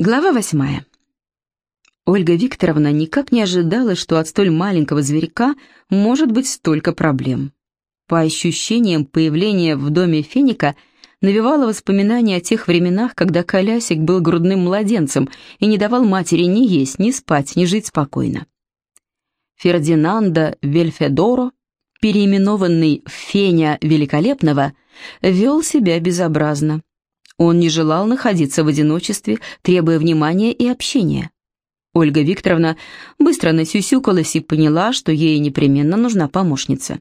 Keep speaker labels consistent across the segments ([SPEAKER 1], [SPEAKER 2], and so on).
[SPEAKER 1] Глава восьмая. Ольга Викторовна никак не ожидала, что от столь маленького зверька может быть столько проблем. По ощущениям, появление в доме Феника навевало воспоминания о тех временах, когда Колясик был грудным младенцем и не давал матери ни есть, ни спать, ни жить спокойно. Фердинанда Вельфедоро, переименованный Феня Великолепного, вел себя безобразно он не желал находиться в одиночестве, требуя внимания и общения. Ольга Викторовна быстро насюсюкалась и поняла, что ей непременно нужна помощница.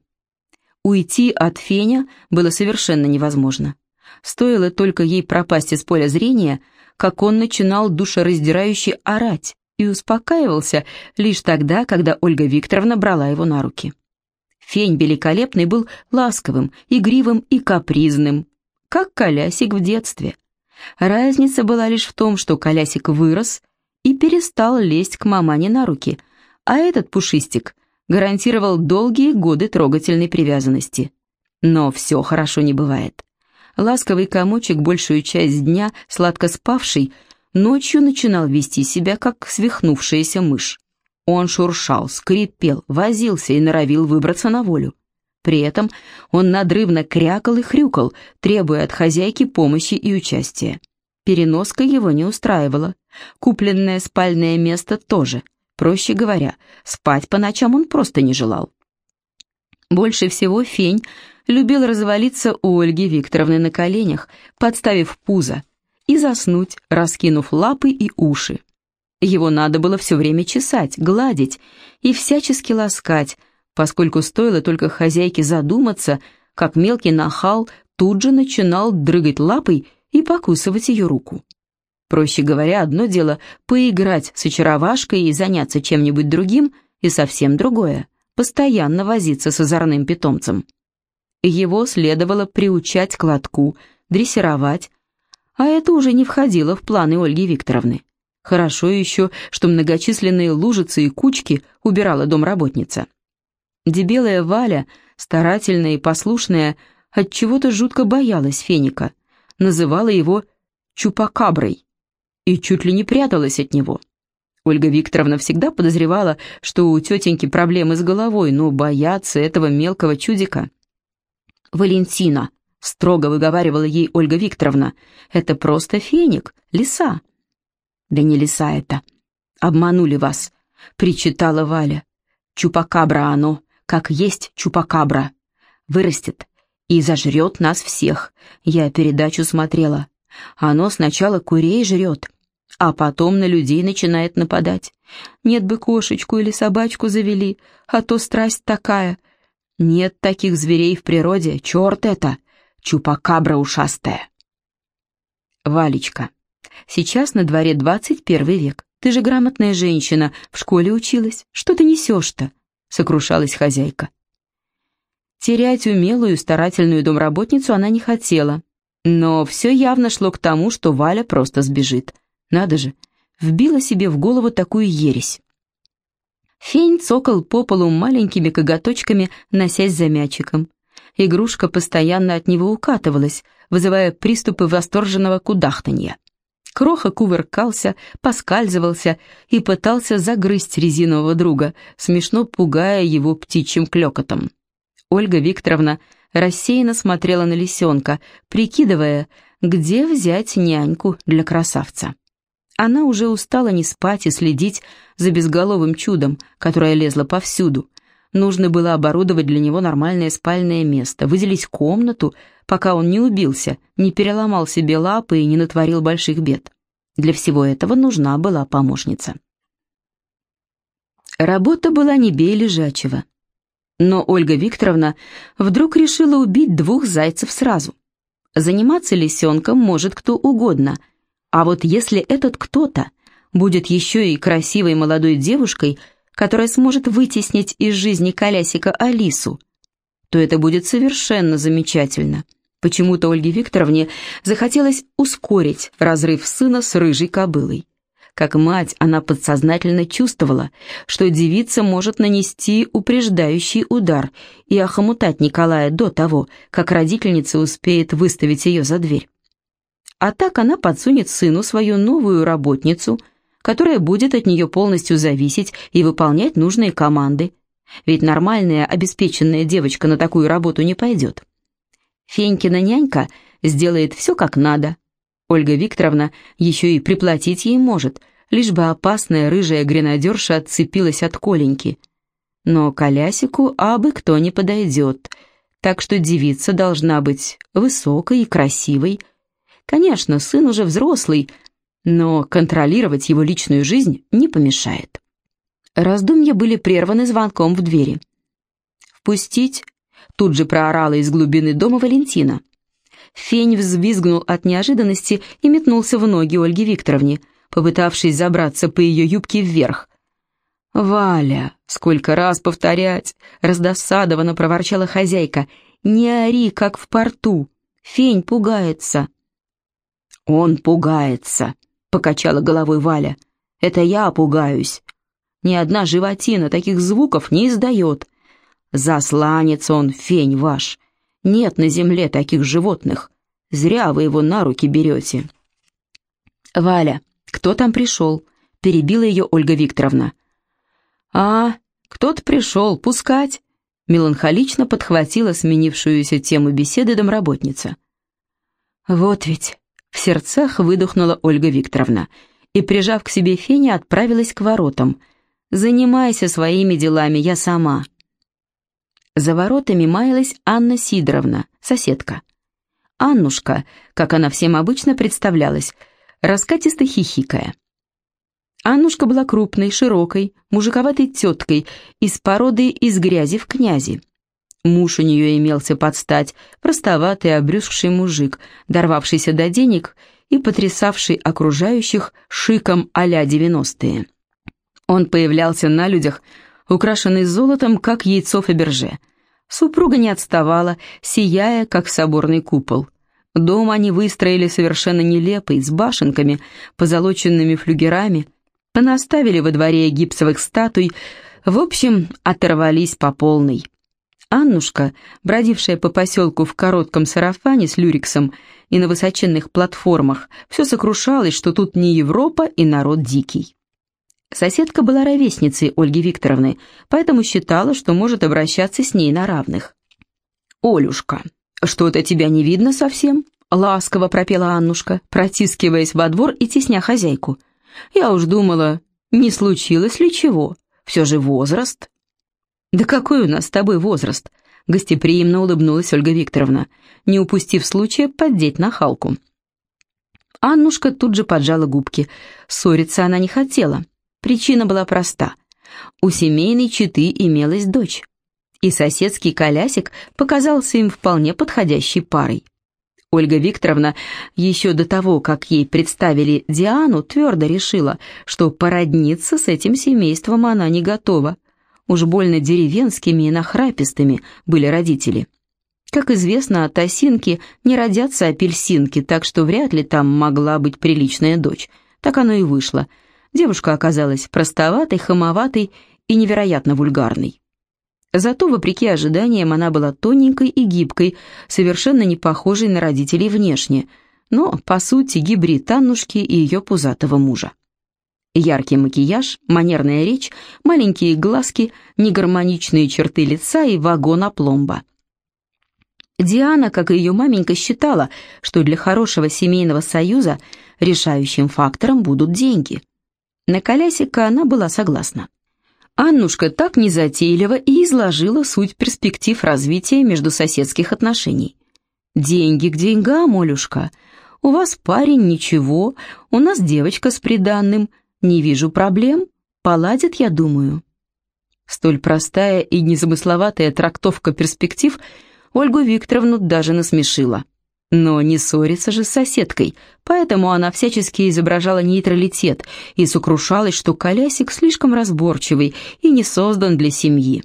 [SPEAKER 1] Уйти от Феня было совершенно невозможно. Стоило только ей пропасть из поля зрения, как он начинал душераздирающе орать и успокаивался лишь тогда, когда Ольга Викторовна брала его на руки. Фень великолепный был ласковым, игривым и капризным, как колясик в детстве. Разница была лишь в том, что колясик вырос и перестал лезть к мамане на руки, а этот пушистик гарантировал долгие годы трогательной привязанности. Но все хорошо не бывает. Ласковый комочек, большую часть дня сладко спавший, ночью начинал вести себя, как свихнувшаяся мышь. Он шуршал, скрипел, возился и норовил выбраться на волю. При этом он надрывно крякал и хрюкал, требуя от хозяйки помощи и участия. Переноска его не устраивала. Купленное спальное место тоже. Проще говоря, спать по ночам он просто не желал. Больше всего Фень любил развалиться у Ольги Викторовны на коленях, подставив пузо, и заснуть, раскинув лапы и уши. Его надо было все время чесать, гладить и всячески ласкать, поскольку стоило только хозяйке задуматься, как мелкий нахал тут же начинал дрыгать лапой и покусывать ее руку. Проще говоря, одно дело поиграть с очаровашкой и заняться чем-нибудь другим, и совсем другое — постоянно возиться с озорным питомцем. Его следовало приучать к лотку, дрессировать, а это уже не входило в планы Ольги Викторовны. Хорошо еще, что многочисленные лужицы и кучки убирала домработница. Дебелая Валя, старательная и послушная, от чего то жутко боялась Феника, называла его «чупакаброй» и чуть ли не пряталась от него. Ольга Викторовна всегда подозревала, что у тетеньки проблемы с головой, но бояться этого мелкого чудика. «Валентина», — строго выговаривала ей Ольга Викторовна, — «это просто феник, лиса». «Да не лиса это. Обманули вас», — причитала Валя. «Чупакабра оно, как есть чупакабра. Вырастет и зажрет нас всех. Я передачу смотрела. Оно сначала курей жрет, а потом на людей начинает нападать. Нет бы кошечку или собачку завели, а то страсть такая. Нет таких зверей в природе, черт это, чупакабра ушастая. Валечка, сейчас на дворе двадцать первый век. Ты же грамотная женщина, в школе училась. Что ты несешь-то? Сокрушалась хозяйка. Терять умелую, старательную домработницу она не хотела, но все явно шло к тому, что Валя просто сбежит. Надо же, вбила себе в голову такую ересь. Фень цокал по полу маленькими коготочками, носясь за мячиком. Игрушка постоянно от него укатывалась, вызывая приступы восторженного кудахтанья. Кроха кувыркался, поскальзывался и пытался загрызть резинового друга, смешно пугая его птичьим клёкотом. Ольга Викторовна рассеянно смотрела на лисенка, прикидывая, где взять няньку для красавца. Она уже устала не спать и следить за безголовым чудом, которое лезло повсюду. Нужно было оборудовать для него нормальное спальное место, выделить комнату, пока он не убился, не переломал себе лапы и не натворил больших бед. Для всего этого нужна была помощница. Работа была не бей лежачего. Но Ольга Викторовна вдруг решила убить двух зайцев сразу. Заниматься лисенком может кто угодно, а вот если этот кто-то будет еще и красивой молодой девушкой, которая сможет вытеснить из жизни колясика Алису, то это будет совершенно замечательно. Почему-то Ольге Викторовне захотелось ускорить разрыв сына с рыжей кобылой. Как мать, она подсознательно чувствовала, что девица может нанести упреждающий удар и охомутать Николая до того, как родительница успеет выставить ее за дверь. А так она подсунет сыну свою новую работницу, которая будет от нее полностью зависеть и выполнять нужные команды. Ведь нормальная, обеспеченная девочка на такую работу не пойдет. Фенькина нянька сделает все как надо. Ольга Викторовна еще и приплатить ей может, лишь бы опасная рыжая гренадерша отцепилась от Коленьки. Но колясику абы кто не подойдет, так что девица должна быть высокой и красивой. Конечно, сын уже взрослый, но контролировать его личную жизнь не помешает. Раздумья были прерваны звонком в двери. «Впустить?» — тут же проорала из глубины дома Валентина. Фень взвизгнул от неожиданности и метнулся в ноги Ольге Викторовне, попытавшись забраться по ее юбке вверх. «Валя, сколько раз повторять!» — раздосадованно проворчала хозяйка. «Не ори, как в порту! Фень пугается!» «Он пугается!» — покачала головой Валя. «Это я пугаюсь. Ни одна животина таких звуков не издает. Засланец он, фень ваш. Нет на земле таких животных. Зря вы его на руки берете. «Валя, кто там пришел?» — перебила ее Ольга Викторовна. «А, кто-то пришел, пускать!» — меланхолично подхватила сменившуюся тему беседы домработница. «Вот ведь!» — в сердцах выдохнула Ольга Викторовна и, прижав к себе Феня, отправилась к воротам — Занимайся своими делами, я сама». За воротами маялась Анна Сидоровна, соседка. Аннушка, как она всем обычно представлялась, раскатисто хихикая. Аннушка была крупной, широкой, мужиковатой теткой из породы из грязи в князи. Муж у нее имелся под стать, простоватый, обрюзгший мужик, дорвавшийся до денег и потрясавший окружающих шиком а-ля девяностые. Он появлялся на людях, украшенный золотом, как яйцо Фаберже. Супруга не отставала, сияя, как соборный купол. Дом они выстроили совершенно нелепый, с башенками, позолоченными флюгерами, понаставили во дворе гипсовых статуй, в общем, оторвались по полной. Аннушка, бродившая по поселку в коротком сарафане с люриксом и на высоченных платформах, все сокрушалась, что тут не Европа и народ дикий. Соседка была ровесницей Ольги Викторовны, поэтому считала, что может обращаться с ней на равных. «Олюшка, что-то тебя не видно совсем?» — ласково пропела Аннушка, протискиваясь во двор и тесня хозяйку. «Я уж думала, не случилось ли чего? Все же возраст». «Да какой у нас с тобой возраст?» — гостеприимно улыбнулась Ольга Викторовна, не упустив случая поддеть нахалку. Аннушка тут же поджала губки. Ссориться она не хотела. Причина была проста. У семейной четы имелась дочь, и соседский колясик показался им вполне подходящей парой. Ольга Викторовна еще до того, как ей представили Диану, твердо решила, что породниться с этим семейством она не готова. Уж больно деревенскими и нахрапистыми были родители. Как известно, от осинки не родятся апельсинки, так что вряд ли там могла быть приличная дочь. Так оно и вышло – Девушка оказалась простоватой, хамоватой и невероятно вульгарной. Зато, вопреки ожиданиям, она была тоненькой и гибкой, совершенно не похожей на родителей внешне, но, по сути, гибрид Аннушки и ее пузатого мужа. Яркий макияж, манерная речь, маленькие глазки, негармоничные черты лица и вагон опломба. Диана, как и ее маменька, считала, что для хорошего семейного союза решающим фактором будут деньги – на колясика она была согласна. Аннушка так незатейливо и изложила суть перспектив развития между соседских отношений. «Деньги к деньгам, Олюшка. У вас парень ничего, у нас девочка с приданным. Не вижу проблем. Поладят, я думаю». Столь простая и незамысловатая трактовка перспектив Ольгу Викторовну даже насмешила. Но не ссориться же с соседкой, поэтому она всячески изображала нейтралитет и сокрушалась, что колясик слишком разборчивый и не создан для семьи.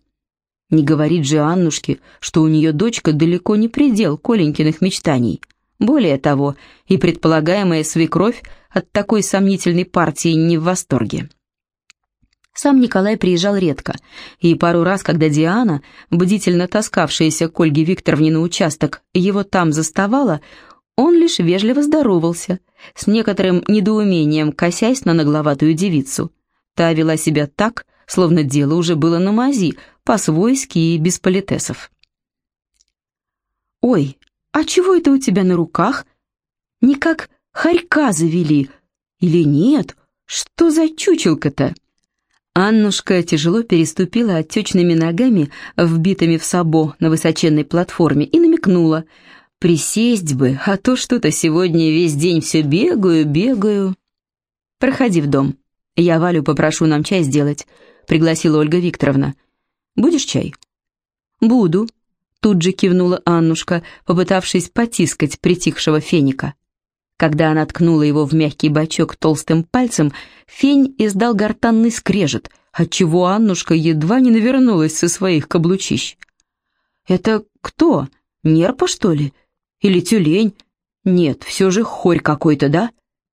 [SPEAKER 1] Не говорит же Аннушке, что у нее дочка далеко не предел Коленькиных мечтаний. Более того, и предполагаемая свекровь от такой сомнительной партии не в восторге. Сам Николай приезжал редко, и пару раз, когда Диана, бдительно таскавшаяся к Ольге Викторовне на участок, его там заставала, Он лишь вежливо здоровался, с некоторым недоумением косясь на нагловатую девицу. Та вела себя так, словно дело уже было на мази, по-свойски и без политесов. «Ой, а чего это у тебя на руках? Не как хорька завели? Или нет? Что за чучелка-то?» Аннушка тяжело переступила отечными ногами, вбитыми в сабо на высоченной платформе, и намекнула. «Присесть бы, а то что-то сегодня весь день все бегаю, бегаю». «Проходи в дом. Я Валю попрошу нам чай сделать», — пригласила Ольга Викторовна. «Будешь чай?» «Буду», — тут же кивнула Аннушка, попытавшись потискать притихшего феника. Когда она ткнула его в мягкий бочок толстым пальцем, фень издал гортанный скрежет, отчего Аннушка едва не навернулась со своих каблучищ. «Это кто? Нерпа, что ли? Или тюлень? Нет, все же хорь какой-то, да?»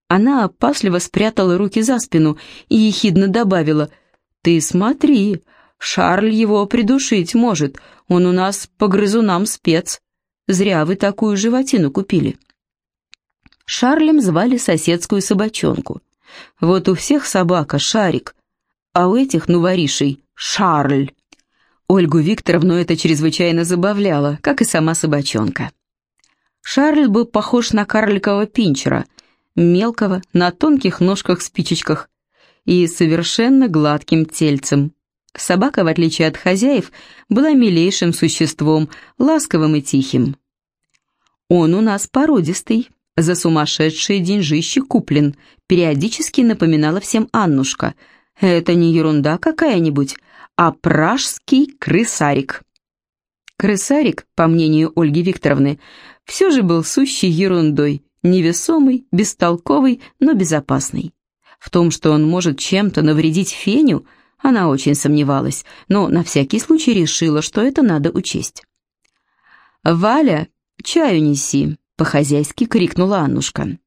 [SPEAKER 1] Она опасливо спрятала руки за спину и ехидно добавила, «Ты смотри, Шарль его придушить может, он у нас по грызунам спец. Зря вы такую животину купили». Шарлем звали соседскую собачонку. Вот у всех собака Шарик, а у этих нуворишей Шарль. Ольгу Викторовну это чрезвычайно забавляло, как и сама собачонка. Шарль был похож на карликового пинчера, мелкого, на тонких ножках-спичечках и совершенно гладким тельцем. Собака, в отличие от хозяев, была милейшим существом, ласковым и тихим. «Он у нас породистый», за сумасшедшие деньжищи куплен, периодически напоминала всем Аннушка. Это не ерунда какая-нибудь, а пражский крысарик. Крысарик, по мнению Ольги Викторовны, все же был сущей ерундой, невесомый, бестолковый, но безопасный. В том, что он может чем-то навредить Феню, она очень сомневалась, но на всякий случай решила, что это надо учесть. «Валя, чаю неси», по-хозяйски крикнула Аннушка.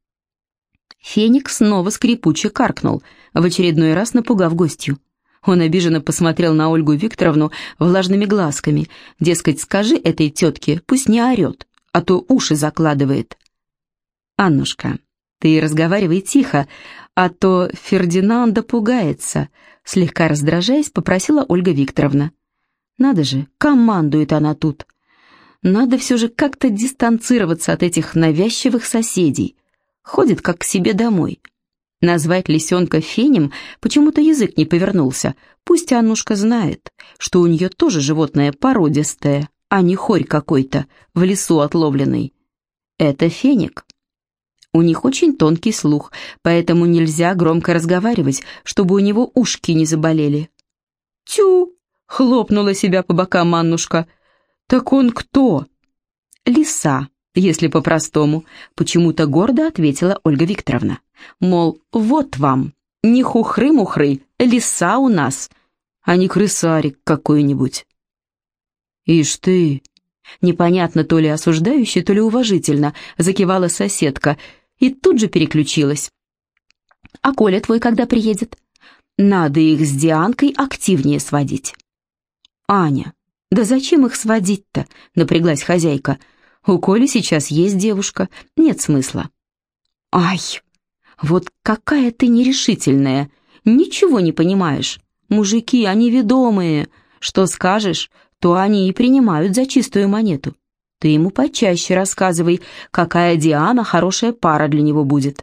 [SPEAKER 1] Феникс снова скрипуче каркнул, в очередной раз напугав гостью. Он обиженно посмотрел на Ольгу Викторовну влажными глазками. Дескать, скажи этой тетке, пусть не орет, а то уши закладывает. «Аннушка, ты разговаривай тихо, а то Фердинанда пугается», слегка раздражаясь, попросила Ольга Викторовна. «Надо же, командует она тут. Надо все же как-то дистанцироваться от этих навязчивых соседей. Ходит как к себе домой. Назвать лисенка фенем почему-то язык не повернулся. Пусть Аннушка знает, что у нее тоже животное породистое, а не хорь какой-то, в лесу отловленный. Это феник. У них очень тонкий слух, поэтому нельзя громко разговаривать, чтобы у него ушки не заболели. «Тю!» — хлопнула себя по бокам Аннушка. «Так он кто?» «Лиса, если по-простому», — почему-то гордо ответила Ольга Викторовна. «Мол, вот вам, не хухры-мухры, лиса у нас, а не крысарик какой-нибудь». «Ишь ты!» Непонятно, то ли осуждающе, то ли уважительно, закивала соседка и тут же переключилась. «А Коля твой когда приедет?» «Надо их с Дианкой активнее сводить». «Аня, «Да зачем их сводить-то?» — напряглась хозяйка. «У Коли сейчас есть девушка, нет смысла». «Ай, вот какая ты нерешительная! Ничего не понимаешь. Мужики, они ведомые. Что скажешь, то они и принимают за чистую монету. Ты ему почаще рассказывай, какая Диана хорошая пара для него будет».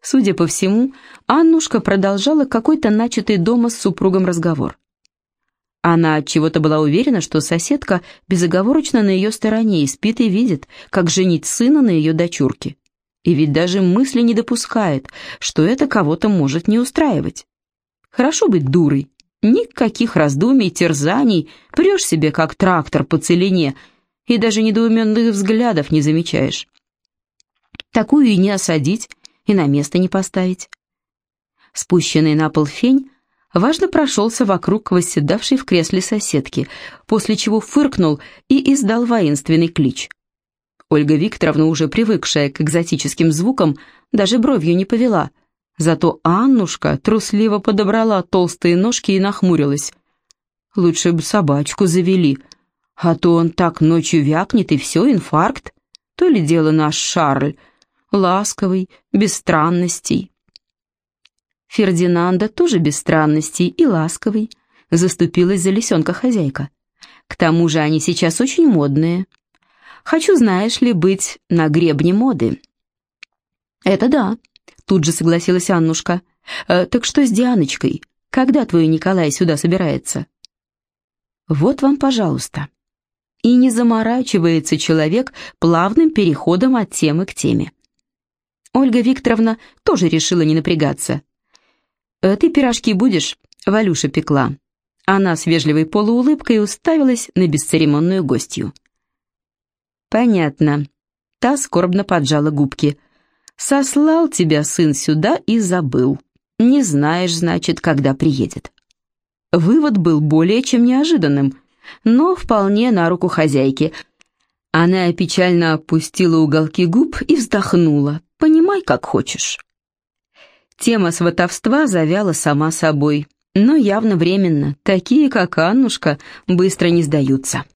[SPEAKER 1] Судя по всему, Аннушка продолжала какой-то начатый дома с супругом разговор. Она от чего-то была уверена, что соседка безоговорочно на ее стороне и спит и видит, как женить сына на ее дочурке. И ведь даже мысли не допускает, что это кого-то может не устраивать. Хорошо быть дурой. Никаких раздумий, терзаний, прешь себе как трактор по целине и даже недоуменных взглядов не замечаешь. Такую и не осадить, и на место не поставить. Спущенный на пол фень важно прошелся вокруг восседавшей в кресле соседки, после чего фыркнул и издал воинственный клич. Ольга Викторовна, уже привыкшая к экзотическим звукам, даже бровью не повела. Зато Аннушка трусливо подобрала толстые ножки и нахмурилась. «Лучше бы собачку завели, а то он так ночью вякнет, и все, инфаркт. То ли дело наш Шарль, ласковый, без странностей. Фердинанда тоже без странностей и ласковый, заступилась за лисенка хозяйка. К тому же они сейчас очень модные. Хочу, знаешь ли, быть на гребне моды. Это да, тут же согласилась Аннушка. Э, так что с Дианочкой? Когда твой Николай сюда собирается? Вот вам, пожалуйста. И не заморачивается человек плавным переходом от темы к теме. Ольга Викторовна тоже решила не напрягаться. «Э, «Ты пирожки будешь?» — Валюша пекла. Она с вежливой полуулыбкой уставилась на бесцеремонную гостью. «Понятно». Та скорбно поджала губки. «Сослал тебя сын сюда и забыл. Не знаешь, значит, когда приедет». Вывод был более чем неожиданным, но вполне на руку хозяйки. Она печально опустила уголки губ и вздохнула. «Понимай, как хочешь». Тема сватовства завяла сама собой, но явно временно. Такие, как Аннушка, быстро не сдаются.